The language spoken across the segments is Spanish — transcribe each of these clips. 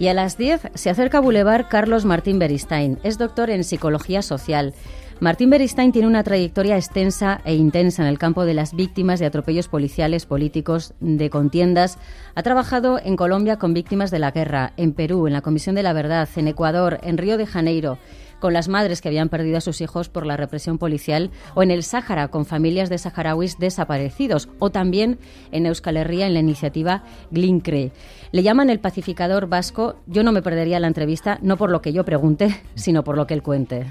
Y a las 10 se acerca Boulevard Carlos Martín Beristain. Es doctor en psicología social. Martín Beristain tiene una trayectoria extensa e intensa en el campo de las víctimas de atropellos policiales, políticos, de contiendas. Ha trabajado en Colombia con víctimas de la guerra, en Perú, en la Comisión de la Verdad, en Ecuador, en Río de Janeiro con las madres que habían perdido a sus hijos por la represión policial, o en el Sáhara con familias de saharauis desaparecidos, o también en Euskal Herria en la iniciativa Glincre. Le llaman el pacificador vasco. Yo no me perdería la entrevista, no por lo que yo pregunte, sino por lo que él cuente.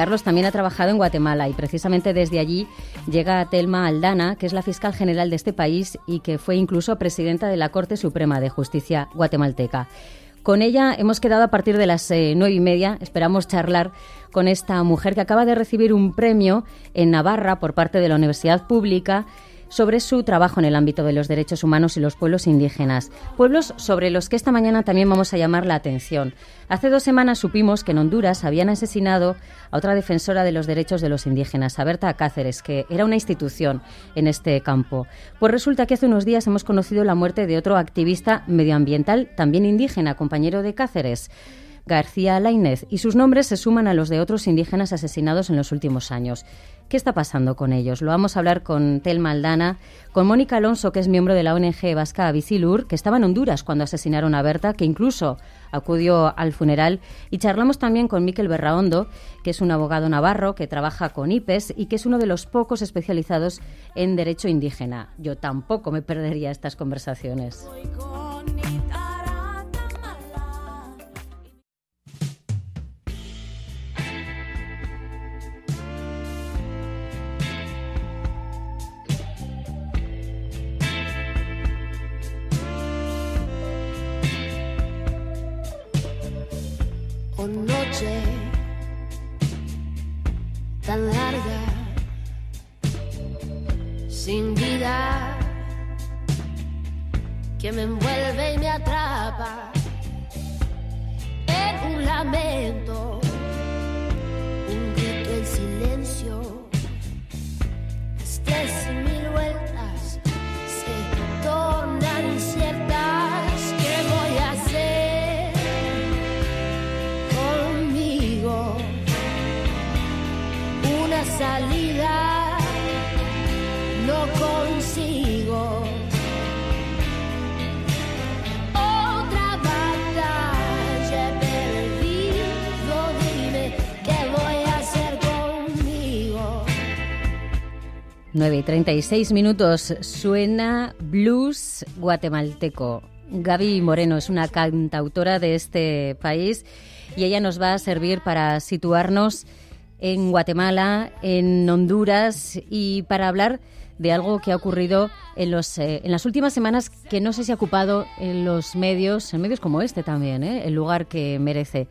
Carlos también ha trabajado en Guatemala y precisamente desde allí llega Telma Aldana, que es la fiscal general de este país y que fue incluso presidenta de la Corte Suprema de Justicia guatemalteca. Con ella hemos quedado a partir de las eh, nueve y media. Esperamos charlar con esta mujer que acaba de recibir un premio en Navarra por parte de la Universidad Pública sobre su trabajo en el ámbito de los derechos humanos y los pueblos indígenas, pueblos sobre los que esta mañana también vamos a llamar la atención. Hace dos semanas supimos que en Honduras habían asesinado a otra defensora de los derechos de los indígenas, a Berta Cáceres, que era una institución en este campo. Pues resulta que hace unos días hemos conocido la muerte de otro activista medioambiental, también indígena, compañero de Cáceres. García Lainez, y sus nombres se suman a los de otros indígenas asesinados en los últimos años. ¿Qué está pasando con ellos? Lo vamos a hablar con Tel Maldana, con Mónica Alonso, que es miembro de la ONG vasca Visilur, que estaba en Honduras cuando asesinaron a Berta, que incluso acudió al funeral. Y charlamos también con Miquel Berraondo, que es un abogado navarro que trabaja con IPES y que es uno de los pocos especializados en derecho indígena. Yo tampoco me perdería estas conversaciones. Que me envuelve y me atrapa. En un lamento, 9 y 36 minutos suena blues guatemalteco. Gaby Moreno es una cantautora de este país y ella nos va a servir para situarnos en Guatemala, en Honduras y para hablar de algo que ha ocurrido en, los, eh, en las últimas semanas que no sé si ha ocupado en los medios, en medios como este también, ¿eh? el lugar que merece.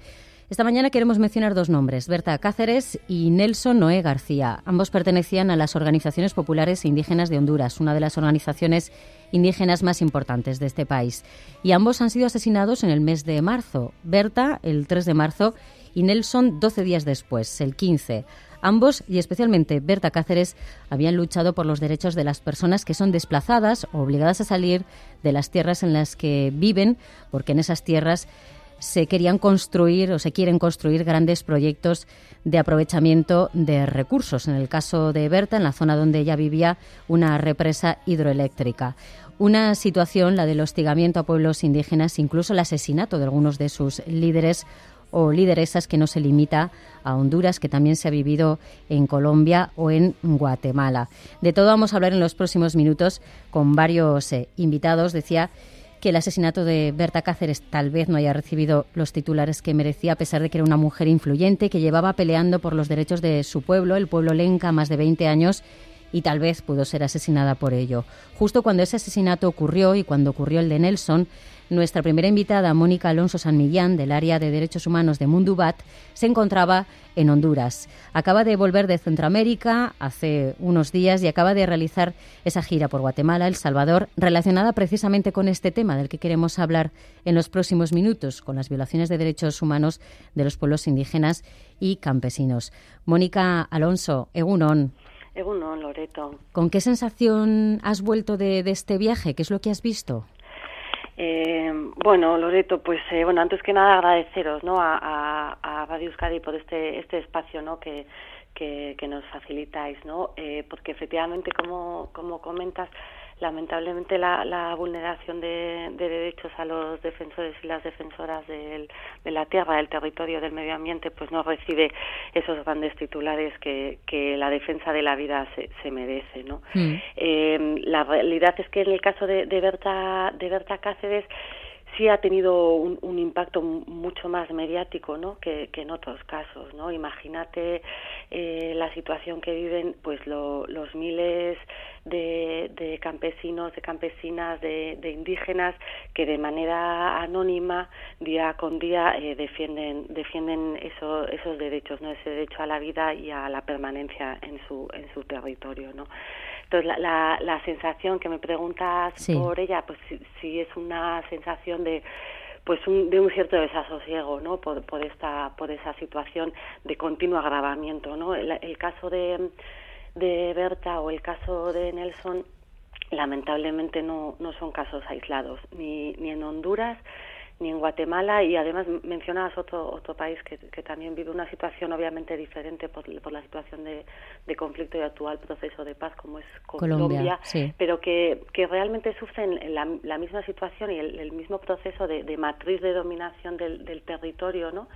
Esta mañana queremos mencionar dos nombres, Berta Cáceres y Nelson Noé García. Ambos pertenecían a las organizaciones populares e indígenas de Honduras, una de las organizaciones indígenas más importantes de este país. Y ambos han sido asesinados en el mes de marzo. Berta, el 3 de marzo, y Nelson 12 días después, el 15. Ambos, y especialmente Berta Cáceres, habían luchado por los derechos de las personas que son desplazadas o obligadas a salir de las tierras en las que viven, porque en esas tierras se querían construir o se quieren construir grandes proyectos de aprovechamiento de recursos. En el caso de Berta, en la zona donde ella vivía, una represa hidroeléctrica. Una situación, la del hostigamiento a pueblos indígenas, incluso el asesinato de algunos de sus líderes o lideresas que no se limita a Honduras, que también se ha vivido en Colombia o en Guatemala. De todo vamos a hablar en los próximos minutos con varios eh, invitados. Decía que el asesinato de Berta Cáceres tal vez no haya recibido los titulares que merecía, a pesar de que era una mujer influyente que llevaba peleando por los derechos de su pueblo, el pueblo lenca, más de 20 años y tal vez pudo ser asesinada por ello. Justo cuando ese asesinato ocurrió y cuando ocurrió el de Nelson, nuestra primera invitada, Mónica Alonso San Millán, del área de Derechos Humanos de Mundubat, se encontraba en Honduras. Acaba de volver de Centroamérica hace unos días y acaba de realizar esa gira por Guatemala, El Salvador, relacionada precisamente con este tema del que queremos hablar en los próximos minutos, con las violaciones de derechos humanos de los pueblos indígenas y campesinos. Mónica Alonso, Egunon. Eguno, Loreto. ¿Con qué sensación has vuelto de, de este viaje? ¿Qué es lo que has visto? Eh, bueno, Loreto, pues eh, bueno, antes que nada agradeceros, ¿no? A, a, a Radio Euskadi por este este espacio, ¿no? Que que, que nos facilitáis, ¿no? Eh, porque efectivamente, como como comentas, lamentablemente la, la vulneración de, de, derechos a los defensores y las defensoras del, de la tierra, del territorio, del medio ambiente, pues no recibe esos grandes titulares que, que la defensa de la vida se, se merece, ¿no? Mm. Eh, la realidad es que en el caso de, de Berta de Berta Cáceres sí ha tenido un, un, impacto mucho más mediático ¿no? que, en otros casos no imagínate eh, la situación que viven pues lo, los miles de, de, campesinos de campesinas de, de, indígenas que de manera anónima día con día eh, defienden defienden eso, esos derechos no ese derecho a la vida y a la permanencia en su en su territorio no entonces, la, la, la sensación que me preguntas sí. por ella, pues sí, sí, es una sensación de pues un, de un cierto desasosiego no por, por esta por esa situación de continuo agravamiento no el, el caso de de Berta o el caso de Nelson lamentablemente no no son casos aislados ni ni en Honduras ni en Guatemala y además mencionabas otro otro país que, que también vive una situación obviamente diferente por, por la situación de, de, conflicto y actual proceso de paz como es Colombia, Colombia sí. pero que, que realmente sufren la, la misma situación y el, el mismo proceso de, de, matriz de dominación del, del territorio, ¿no?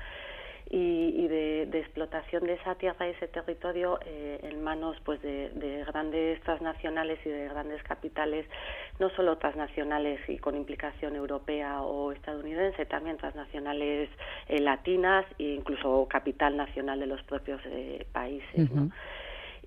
Y, y de, de, explotación de esa tierra y ese territorio eh, en manos pues de, de, grandes transnacionales y de grandes capitales no solo transnacionales y con implicación europea o estadounidense también transnacionales eh, latinas e incluso capital nacional de los propios eh, países uh -huh. ¿no?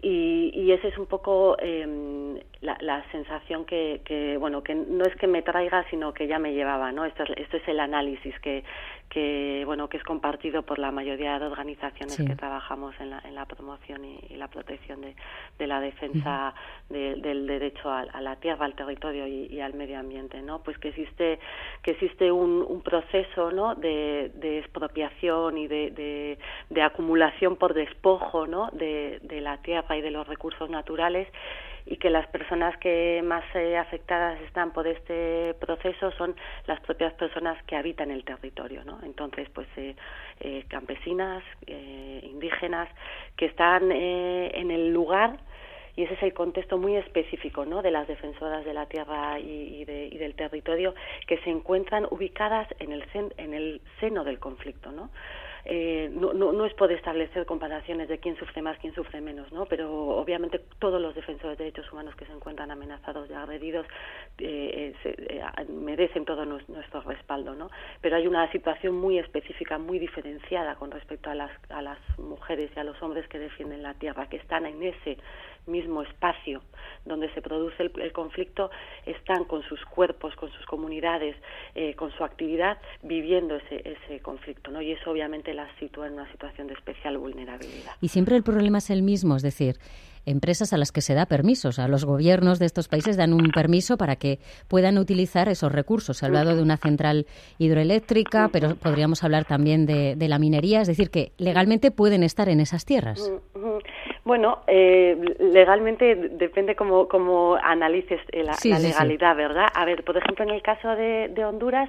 Y, y ese es un poco eh, la, la sensación que, que, bueno, que no es que me traiga, sino que ya me llevaba, ¿no? Esto es, esto es el análisis que, que, bueno, que es compartido por la mayoría de organizaciones sí. que trabajamos en la, en la promoción y, y la protección de, de la defensa uh -huh. de, del derecho a, a, la tierra, al territorio y, y, al medio ambiente, ¿no? Pues que existe, que existe un, un proceso, ¿no? De, de expropiación y de, de, de acumulación por despojo, ¿no? De, de la tierra y de los recursos naturales y que las personas que más eh, afectadas están por este proceso son las propias personas que habitan el territorio, ¿no? Entonces, pues eh, eh, campesinas, eh, indígenas, que están eh, en el lugar y ese es el contexto muy específico ¿no? de las defensoras de la tierra y, y, de, y del territorio que se encuentran ubicadas en el, en el seno del conflicto. ¿no? Eh, no, no, no es poder establecer comparaciones de quién sufre más, quién sufre menos, ¿no? Pero obviamente todos los defensores de derechos humanos que se encuentran amenazados y agredidos eh, se, eh, merecen todo nuestro respaldo, ¿no? Pero hay una situación muy específica, muy diferenciada con respecto a las, a las mujeres y a los hombres que defienden la tierra, que están en ese mismo espacio donde se produce el, el conflicto, están con sus cuerpos, con sus comunidades, eh, con su actividad, viviendo ese, ese conflicto, ¿no? Y eso obviamente las sitúa en una situación de especial vulnerabilidad. Y siempre el problema es el mismo, es decir, empresas a las que se da permisos. A los gobiernos de estos países dan un permiso para que puedan utilizar esos recursos. Se ha hablado de una central hidroeléctrica, pero podríamos hablar también de, de la minería, es decir, que legalmente pueden estar en esas tierras. Bueno, eh, legalmente depende cómo, cómo analices la, sí, la legalidad, sí, sí. ¿verdad? A ver, por ejemplo, en el caso de, de Honduras,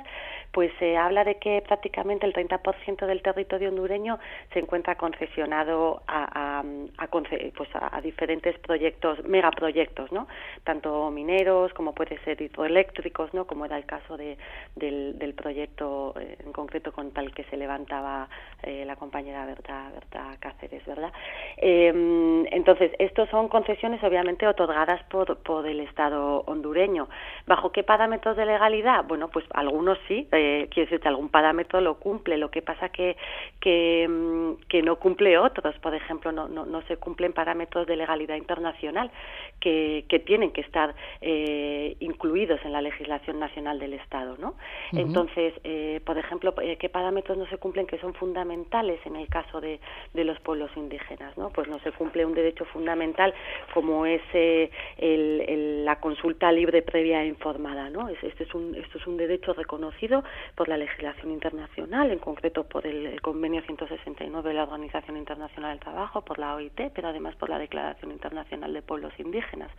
pues se habla de que prácticamente el 30% del territorio hondureño se encuentra concesionado a, a, a, pues a, diferentes proyectos, megaproyectos, ¿no? Tanto mineros como puede ser hidroeléctricos, ¿no? Como era el caso de, del, del proyecto eh, en concreto con tal que se levantaba eh, la compañera Berta, Berta Cáceres, ¿verdad? Eh, entonces, estos son concesiones obviamente otorgadas por, por el Estado hondureño. ¿Bajo qué parámetros de legalidad? Bueno, pues algunos sí, eh, quiere decir que algún parámetro lo cumple, lo que pasa que, que, mm, que no cumple otros, por ejemplo, no, no, no se cumplen parámetros de legalidad internacional que, que tienen que estar eh, incluidos en la legislación nacional del Estado, ¿no? Uh -huh. Entonces, eh, por ejemplo, eh, ¿qué parámetros no se cumplen que son fundamentales en el caso de, de los pueblos indígenas, ¿no? Pues no se cumple un derecho fundamental como es eh, el, el, la consulta libre previa e informada, ¿no? Este es un, esto es un derecho reconocido por la legislación internacional, en concreto por el, el convenio 169 de la Organización Internacional del Trabajo, por la OIT, pero además por la Declaración Internacional de Pueblos Indígenas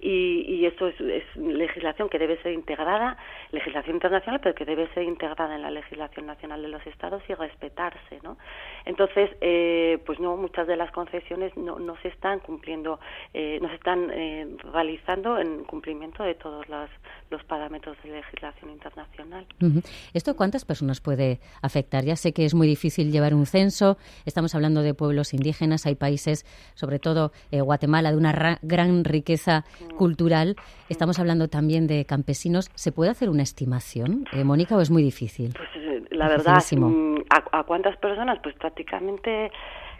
y, y esto es, legislación que debe ser integrada, legislación internacional, pero que debe ser integrada en la legislación nacional de los estados y respetarse, ¿no? Entonces, eh, pues no, muchas de las concesiones no, no se están cumpliendo, eh, no se están eh, realizando en cumplimiento de todos los, parámetros de legislación internacional. ¿Esto cuántas personas puede afectar? Ya sé que es muy difícil llevar un censo, estamos hablando de pueblos indígenas, hay países, sobre todo eh, Guatemala, de una gran riqueza cultural. Estamos hablando también de campesinos. ¿Se puede hacer una estimación, eh, Mónica, o es muy difícil? Pues la verdad, ¿a, ¿a, cuántas personas? Pues prácticamente,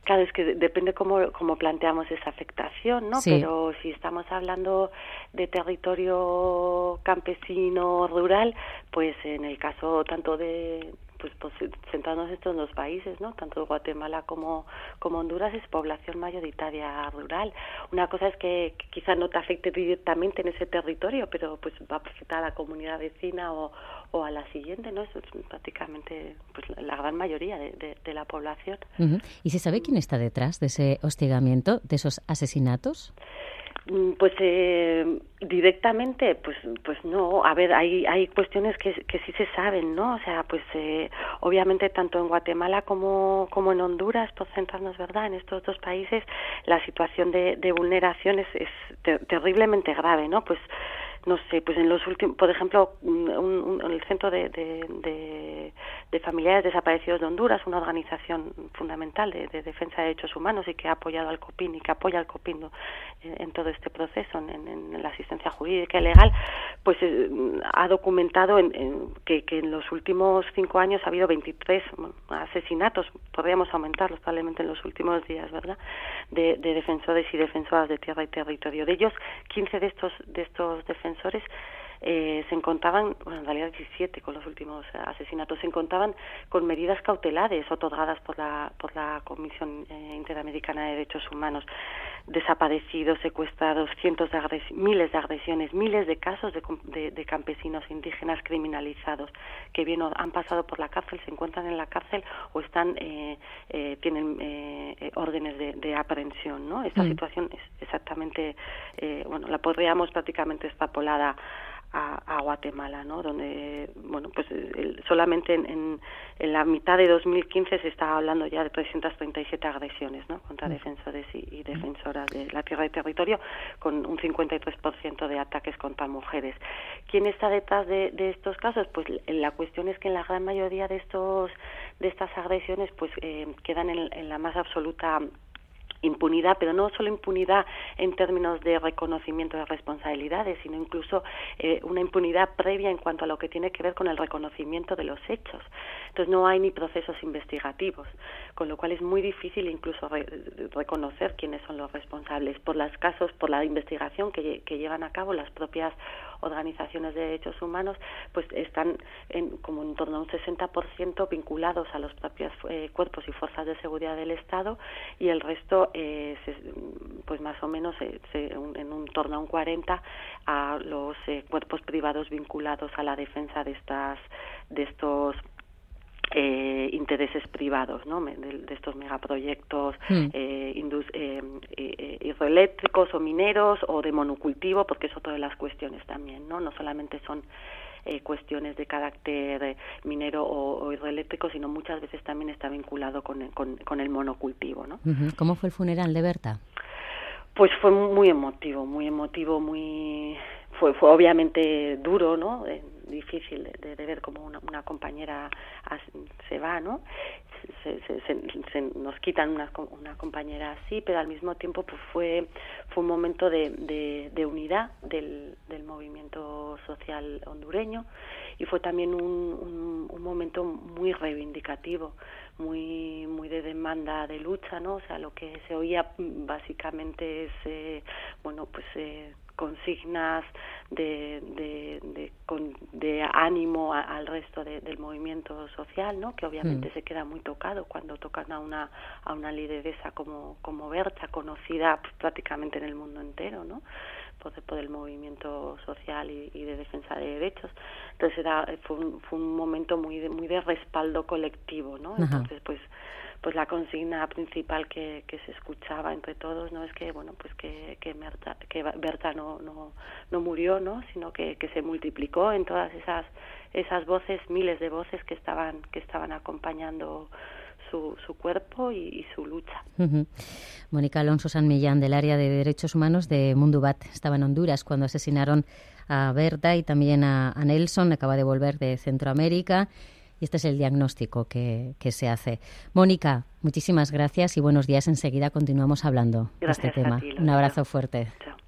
claro, es que depende cómo, cómo planteamos esa afectación, ¿no? Sí. Pero si estamos hablando de territorio campesino rural, pues en el caso tanto de pues, pues centrarnos estos dos países, ¿no? Tanto Guatemala como, como Honduras es población mayoritaria rural. Una cosa es que, que quizás no te afecte directamente en ese territorio, pero pues va a afectar a la comunidad vecina o, o a la siguiente, ¿no? Es prácticamente pues, la gran mayoría de, de, de la población. ¿Y se sabe quién está detrás de ese hostigamiento, de esos asesinatos? Pues eh, directamente, pues, pues no. A ver, hay, hay cuestiones que, que sí se saben, ¿no? O sea, pues eh, obviamente tanto en Guatemala como, como en Honduras, por centrarnos, ¿verdad? En estos dos países, la situación de, de vulneración es, es ter terriblemente grave, ¿no? Pues no sé, pues en los últimos, por ejemplo, un, el Centro de, de, de, Familiares Desaparecidos de Honduras, una organización fundamental de, de, defensa de derechos humanos y que ha apoyado al COPIN y que apoya al COPIN en, todo este proceso, en, en, la asistencia jurídica y legal, pues eh, ha documentado en, en, que, que, en los últimos cinco años ha habido 23 asesinatos, podríamos aumentarlos probablemente en los últimos días, ¿verdad?, de, de defensores y defensoras de tierra y territorio. De ellos, 15 de estos, de estos defensores defensores eh, se encontraban, bueno, en realidad 17 con los últimos asesinatos, se encontraban con medidas cautelares otorgadas por la, por la Comisión eh, Interamericana de Derechos Humanos, desaparecidos, secuestrados, cientos de miles de agresiones, miles de casos de, de, de, campesinos indígenas criminalizados que bien han pasado por la cárcel, se encuentran en la cárcel o están eh, eh tienen eh, órdenes de, de, aprehensión, ¿no? Esta mm. situación es exactamente, eh, bueno, la podríamos prácticamente extrapolada a, a, Guatemala, ¿no? Donde, bueno, pues el, solamente en, en, en, la mitad de 2015 se estaba hablando ya de 337 agresiones, ¿no? Contra mm. defensores y, y, defensoras de la tierra y territorio, con un 53% de ataques contra mujeres. ¿Quién está detrás de, de, estos casos? Pues la cuestión es que en la gran mayoría de estos de estas agresiones, pues eh, quedan en, en la más absoluta impunidad, pero no solo impunidad en términos de reconocimiento de responsabilidades, sino incluso eh, una impunidad previa en cuanto a lo que tiene que ver con el reconocimiento de los hechos. Entonces no hay ni procesos investigativos, con lo cual es muy difícil incluso re reconocer quiénes son los responsables por los casos, por la investigación que, que llevan a cabo las propias organizaciones de derechos humanos, pues están en, como en torno a un 60% vinculados a los propios eh, cuerpos y fuerzas de seguridad del Estado y el resto eh, se, pues más o menos eh, se, un, en un torno a un 40 a los eh, cuerpos privados vinculados a la defensa de estas de estos intereses privados ¿no? de, de estos megaproyectos mm. eh, hidroeléctricos o mineros o de monocultivo porque es otra de las cuestiones también no no solamente son eh, cuestiones de carácter minero o, o, hidroeléctrico, sino muchas veces también está vinculado con, con, con el monocultivo. ¿no? ¿Cómo fue el funeral de Berta? Pues fue muy emotivo, muy emotivo, muy fue, fue obviamente duro, ¿no? Difícil de, ver cómo una, una compañera se va, ¿no? Se, se, nos quitan una, una, compañera así, pero al mismo tiempo pues fue, fue un momento de, unidad del, movimiento social hondureño y fue también un, un, momento muy reivindicativo, muy muy de demanda de lucha, ¿no? O sea, lo que se oía básicamente es, eh, bueno, pues eh, consignas de, de, de, con, de ánimo a, al resto de, del movimiento social, ¿no? que obviamente mm. se queda muy tocado cuando tocan a una, a una lideresa como, como Berta, conocida pues, prácticamente en el mundo entero, ¿no? por, por el movimiento social y, y de defensa de derechos. Entonces era fue un, fue un momento muy de, muy de respaldo colectivo, ¿no? Entonces pues pues la consigna principal que, que se escuchaba entre todos no es que bueno pues que que, Berta, que Berta no, no no murió no sino que, que se multiplicó en todas esas esas voces miles de voces que estaban que estaban acompañando su, su cuerpo y, su lucha. Mónica Alonso San Millán, del área de derechos humanos de Mundubat, estaba en Honduras cuando asesinaron a Berta y también a, a Nelson, acaba de volver de Centroamérica. Y este es el diagnóstico que, que se hace. Mónica, muchísimas gracias y buenos días. Enseguida continuamos hablando Gracias de este tema. ti, Un abrazo fuerte. Chao.